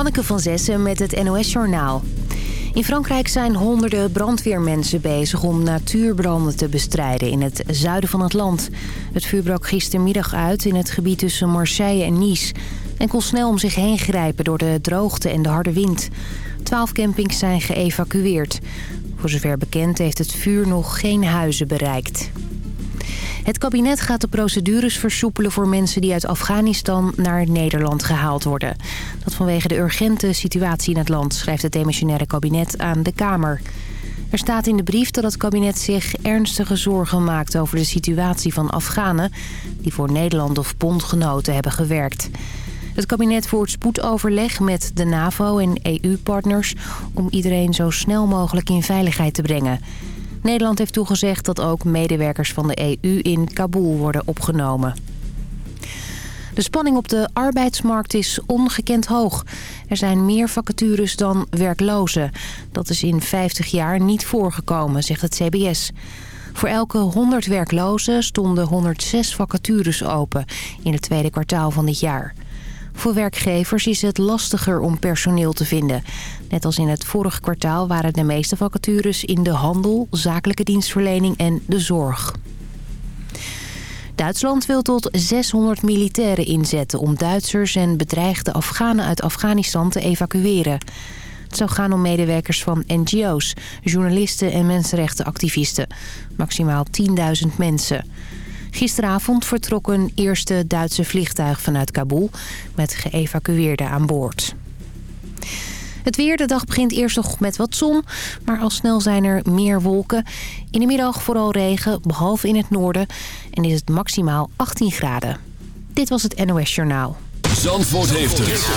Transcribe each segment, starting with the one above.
Hanneke van Zessen met het NOS-journaal. In Frankrijk zijn honderden brandweermensen bezig om natuurbranden te bestrijden in het zuiden van het land. Het vuur brak gistermiddag uit in het gebied tussen Marseille en Nice... en kon snel om zich heen grijpen door de droogte en de harde wind. Twaalf campings zijn geëvacueerd. Voor zover bekend heeft het vuur nog geen huizen bereikt. Het kabinet gaat de procedures versoepelen voor mensen die uit Afghanistan naar Nederland gehaald worden. Dat vanwege de urgente situatie in het land, schrijft het demissionaire kabinet aan de Kamer. Er staat in de brief dat het kabinet zich ernstige zorgen maakt over de situatie van Afghanen... die voor Nederland of bondgenoten hebben gewerkt. Het kabinet voert spoedoverleg met de NAVO en EU-partners... om iedereen zo snel mogelijk in veiligheid te brengen. Nederland heeft toegezegd dat ook medewerkers van de EU in Kabul worden opgenomen. De spanning op de arbeidsmarkt is ongekend hoog. Er zijn meer vacatures dan werklozen. Dat is in 50 jaar niet voorgekomen, zegt het CBS. Voor elke 100 werklozen stonden 106 vacatures open in het tweede kwartaal van dit jaar. Voor werkgevers is het lastiger om personeel te vinden. Net als in het vorige kwartaal waren de meeste vacatures in de handel, zakelijke dienstverlening en de zorg. Duitsland wil tot 600 militairen inzetten om Duitsers en bedreigde Afghanen uit Afghanistan te evacueren. Het zou gaan om medewerkers van NGO's, journalisten en mensenrechtenactivisten. Maximaal 10.000 mensen. Gisteravond vertrok een eerste Duitse vliegtuig vanuit Kabul met geëvacueerden aan boord. Het weer, de dag begint eerst nog met wat zon, maar al snel zijn er meer wolken. In de middag vooral regen, behalve in het noorden. En is het maximaal 18 graden. Dit was het NOS Journaal. Zandvoort heeft het.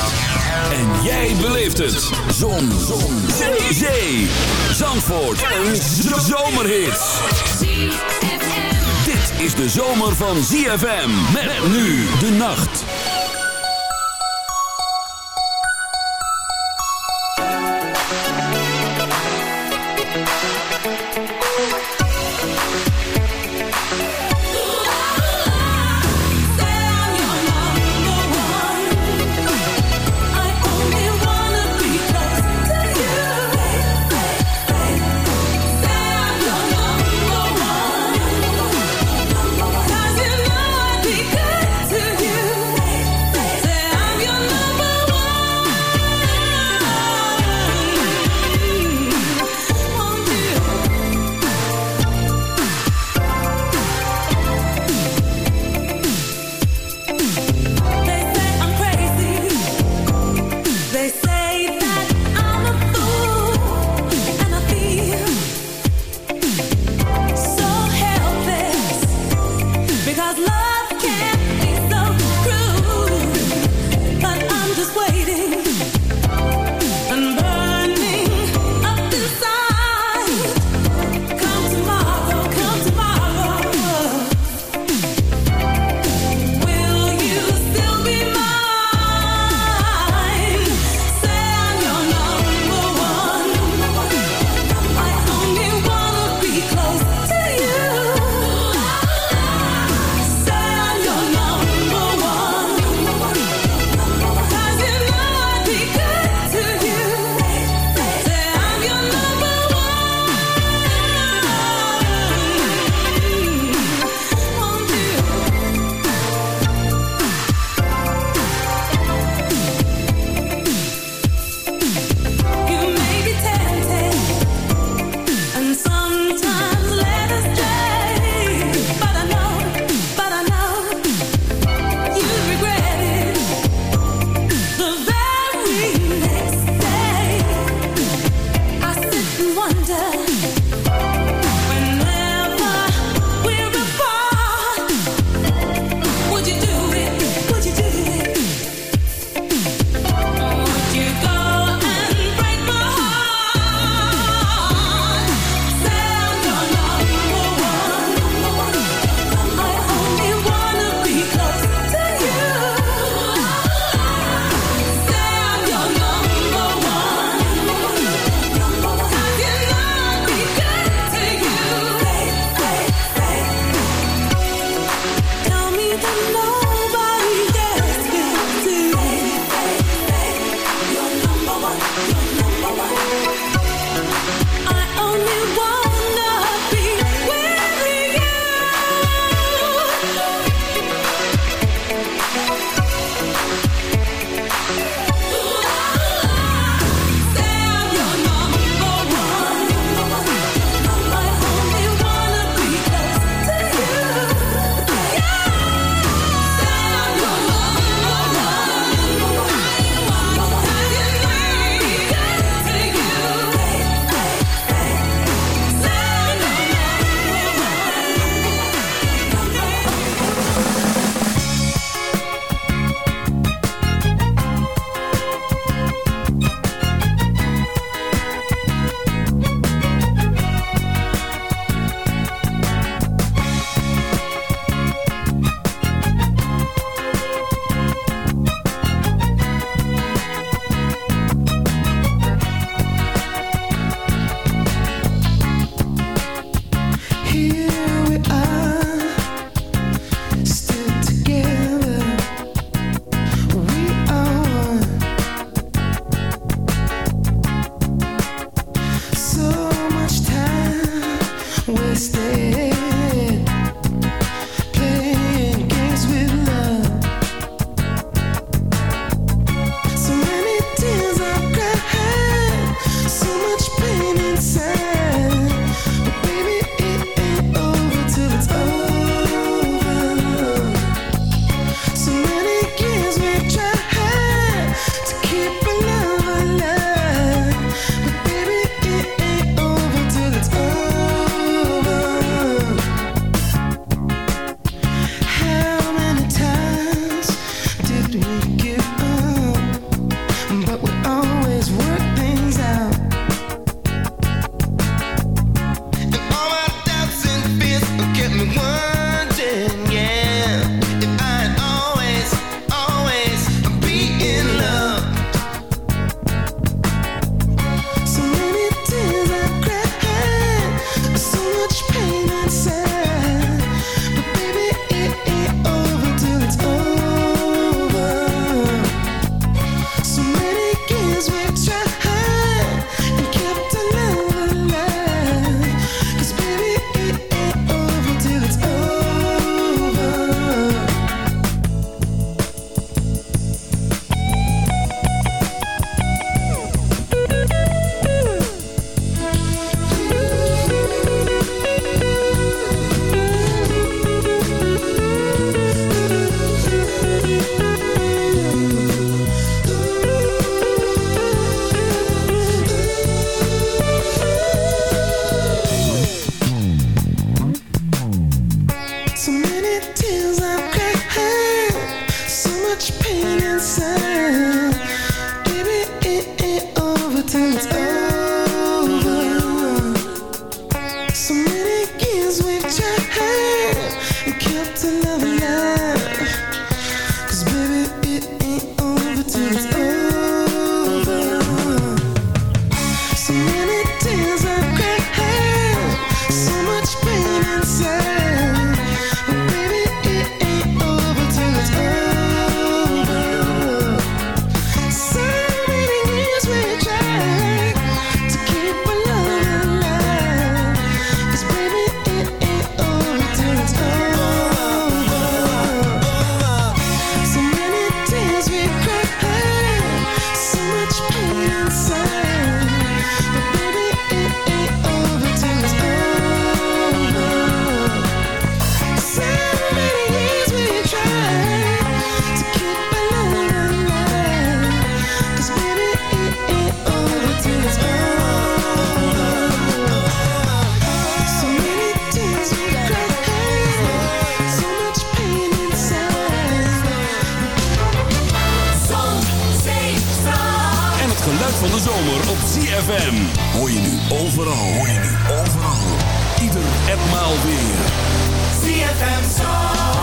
En jij beleeft het. Zon. zon. Zee. Zandvoort. Een zomerhit. Dit is de zomer van ZFM. Met nu de nacht. zomer op ZFM. Hoor je nu overal, hoor je nu overal. Ieder en weer. ZFM Zomer.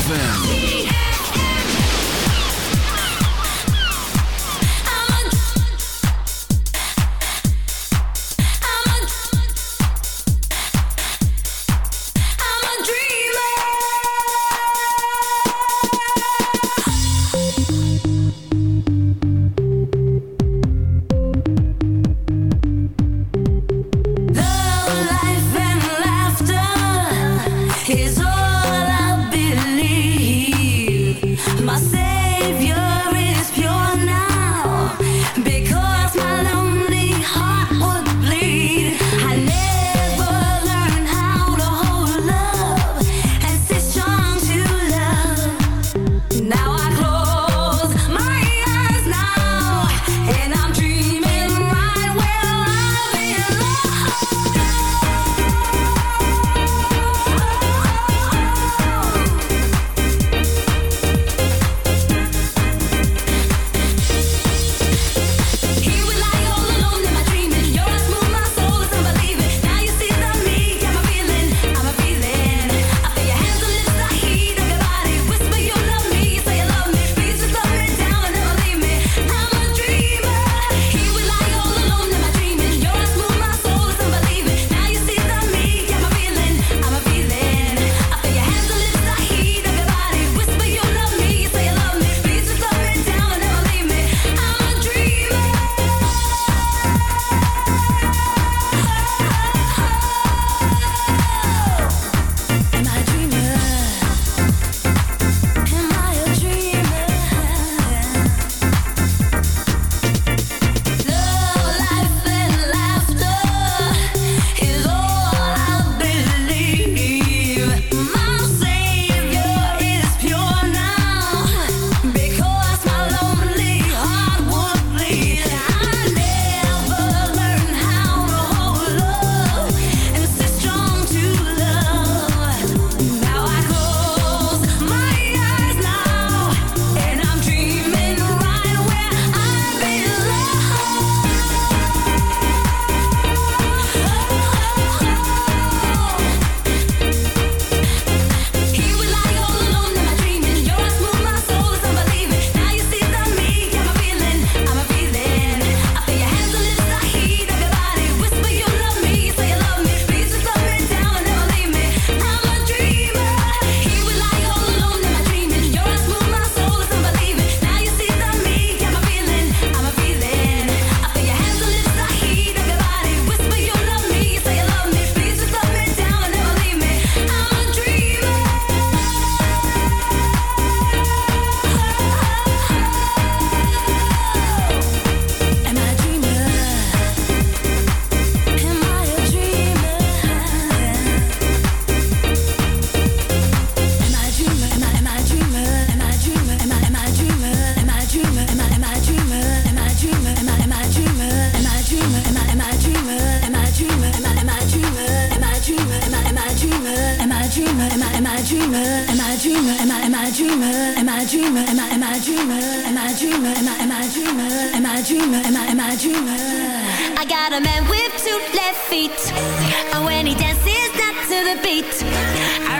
ZFM. I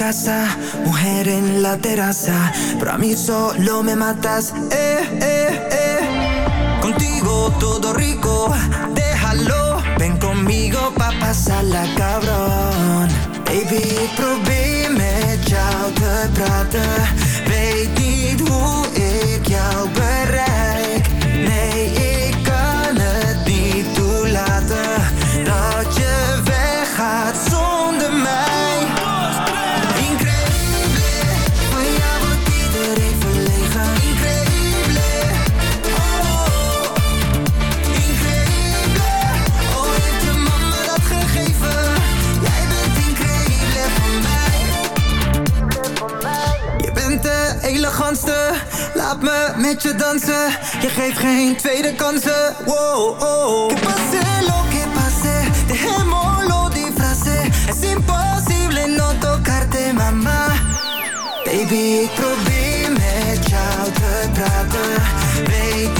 Casa, mujer en la terraza, pero a mí solo me matas, eh, eh, eh. Contigo todo rico, déjalo, ven conmigo pa' pasarla cabrón. Baby, probeer jou te praten, weet niet hoe ik. Laat me met je dansen. Je geeft geen tweede kansen. Wow, oh. Que pase lo que pase, dejémoslo disfrace. Es imposible no tocarte, mama. Baby, probeer met jou te praten. Weet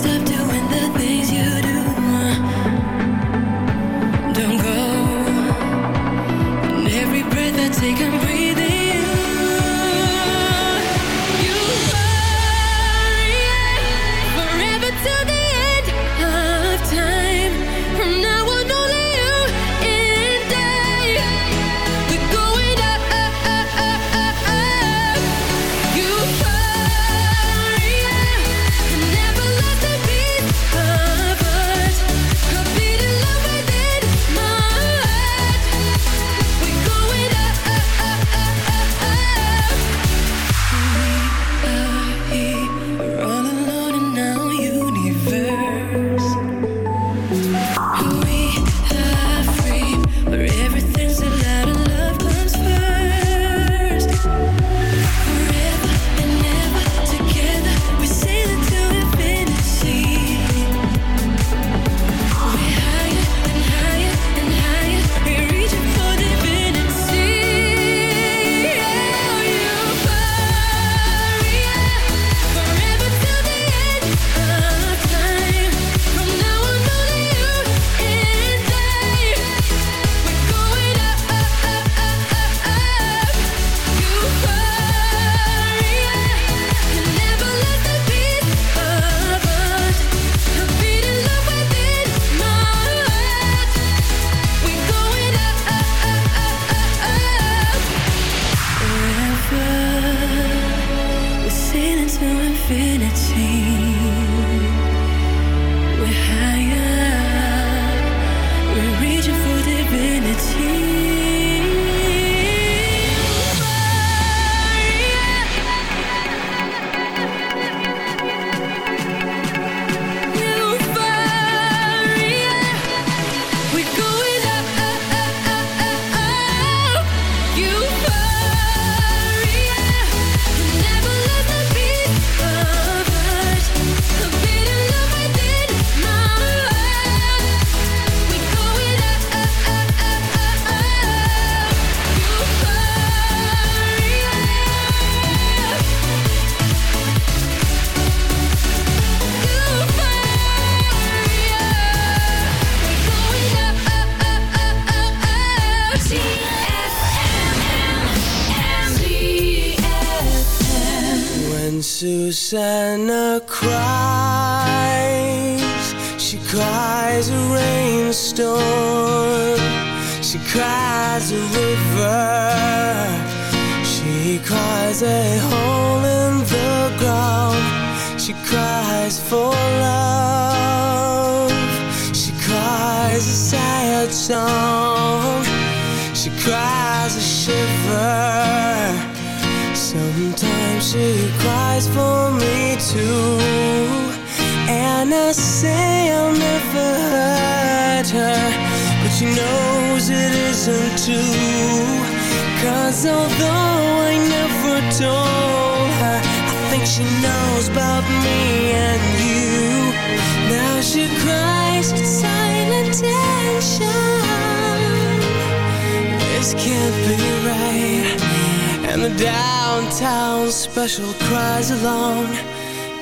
stop doing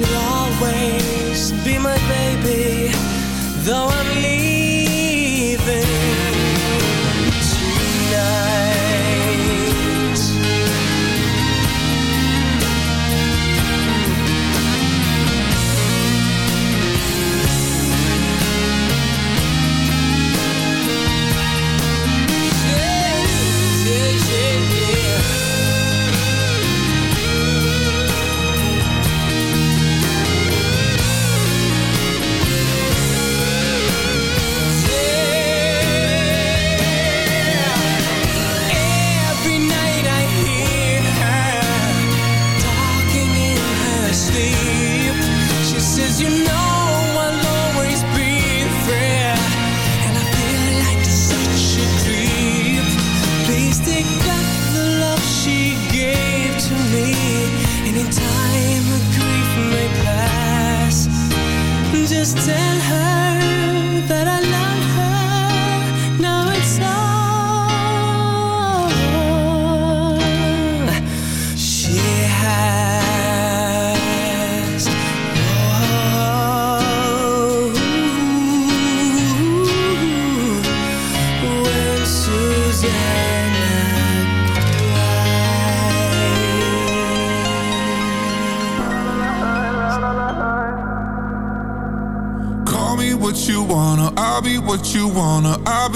you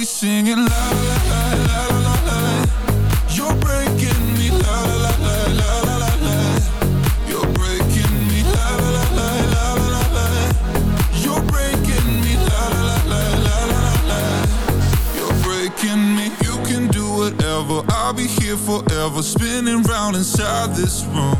be singing la la la la la la You're breaking me la la la la la la la You're breaking me la la la la la la la You're breaking me la la la la la la la You're breaking me You can do whatever I'll be here forever Spinning round inside this room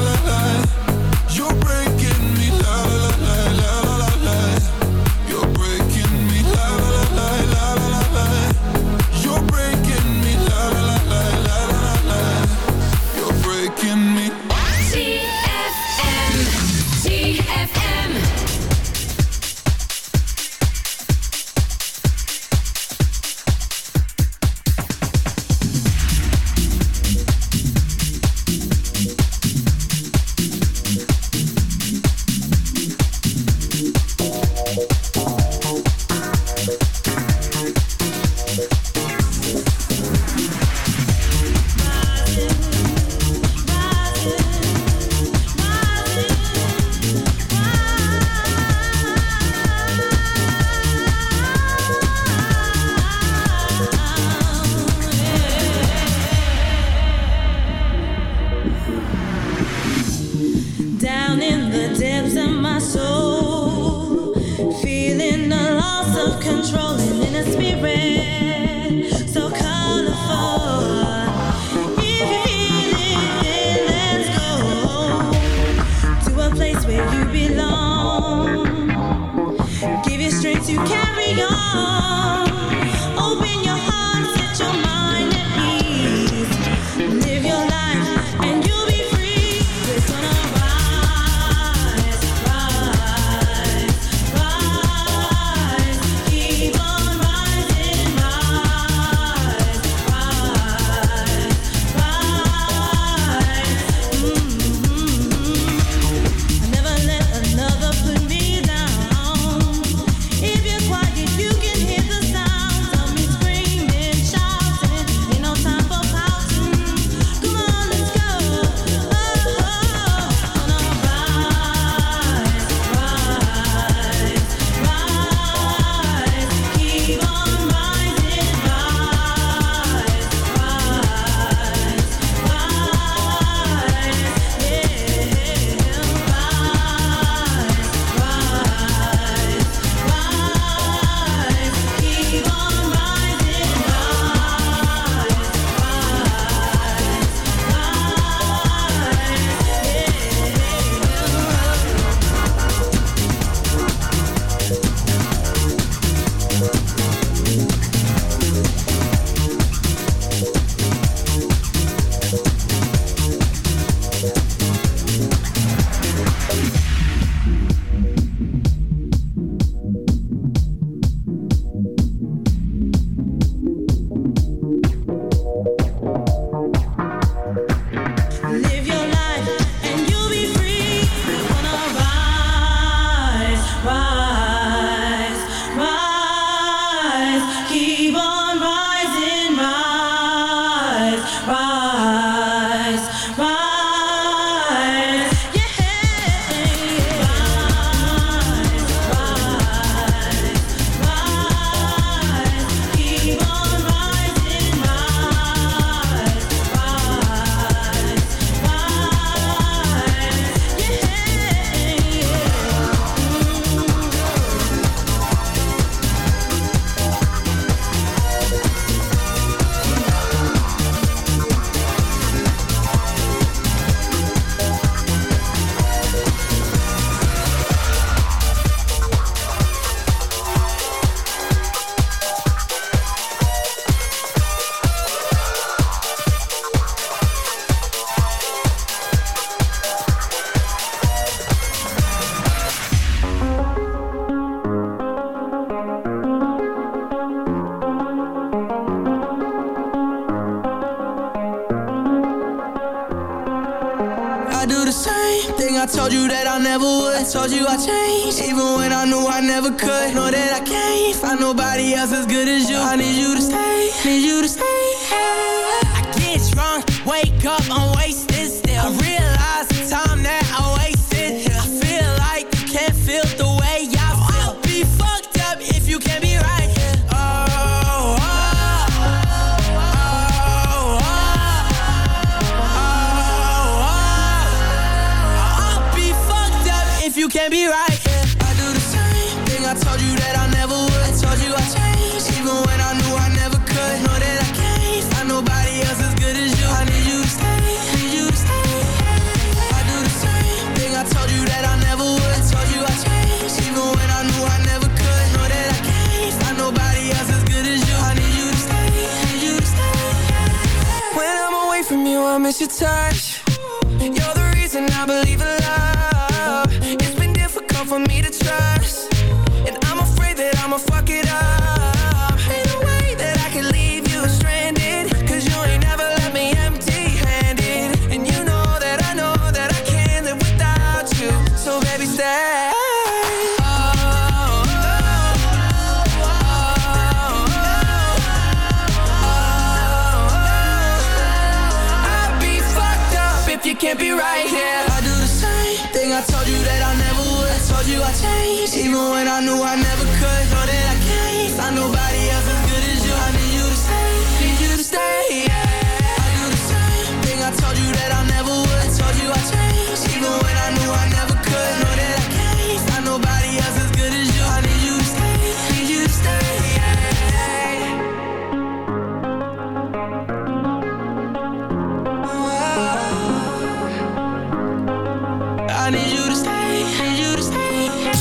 I get drunk, wake up, I'm wasted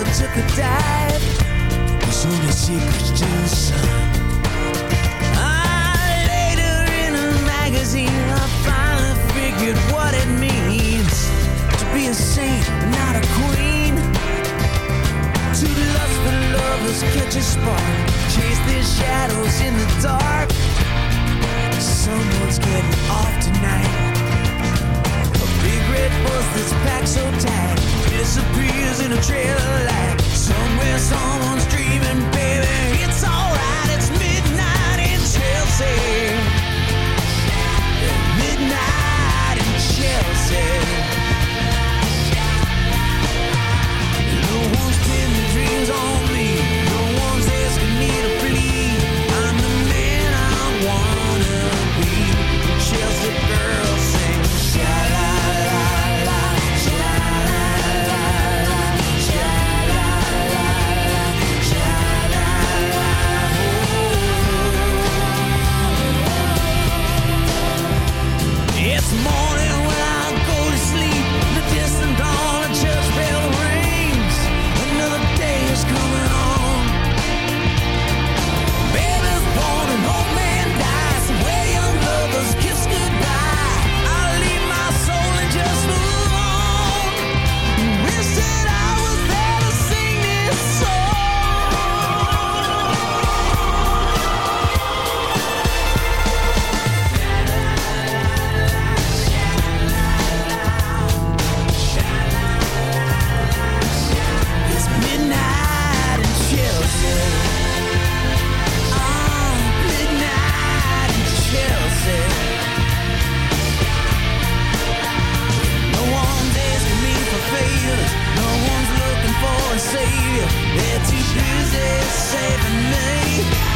a took a dive. Only secrets to the sun. Ah, later in a magazine, I finally figured what it means to be a saint, not a queen. Two lustful lovers catch a spark, chase their shadows in the dark. Someone's getting off tonight. Red bus that's packed so tight disappears in a trail of light. Somewhere someone's dreaming, baby. It's alright, it's midnight in Chelsea. Midnight in Chelsea. No one's pinning dreams on Bye.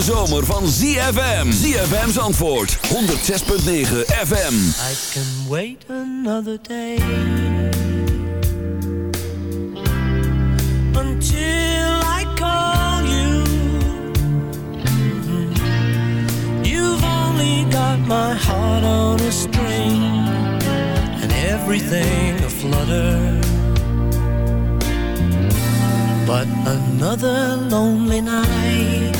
hete zomer van ZFM. ZFM's antwoord 106.9 FM. I can wait another day. Until I call you. Mm-hmm. You've only got my heart on a string. And everything a flutter But another lonely night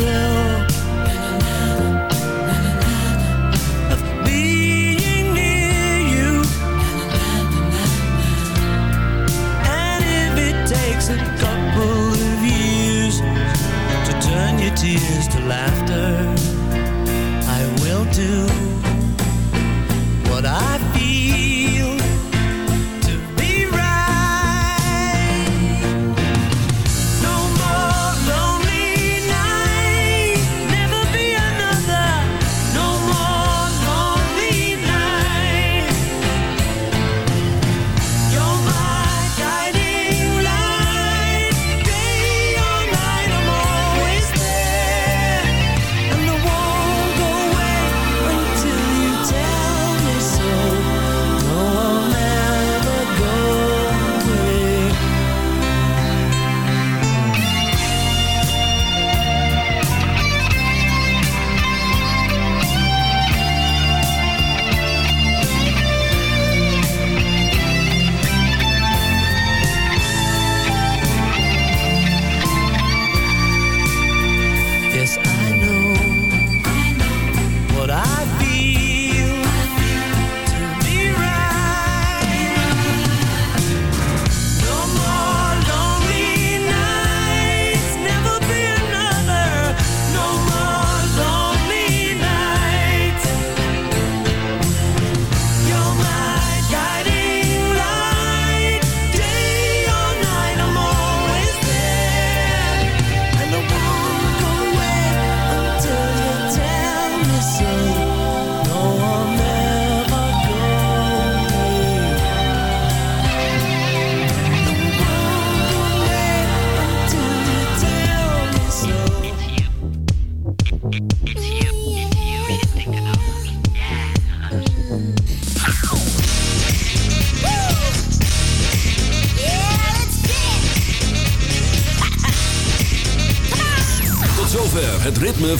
love.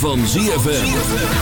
Van ZFM.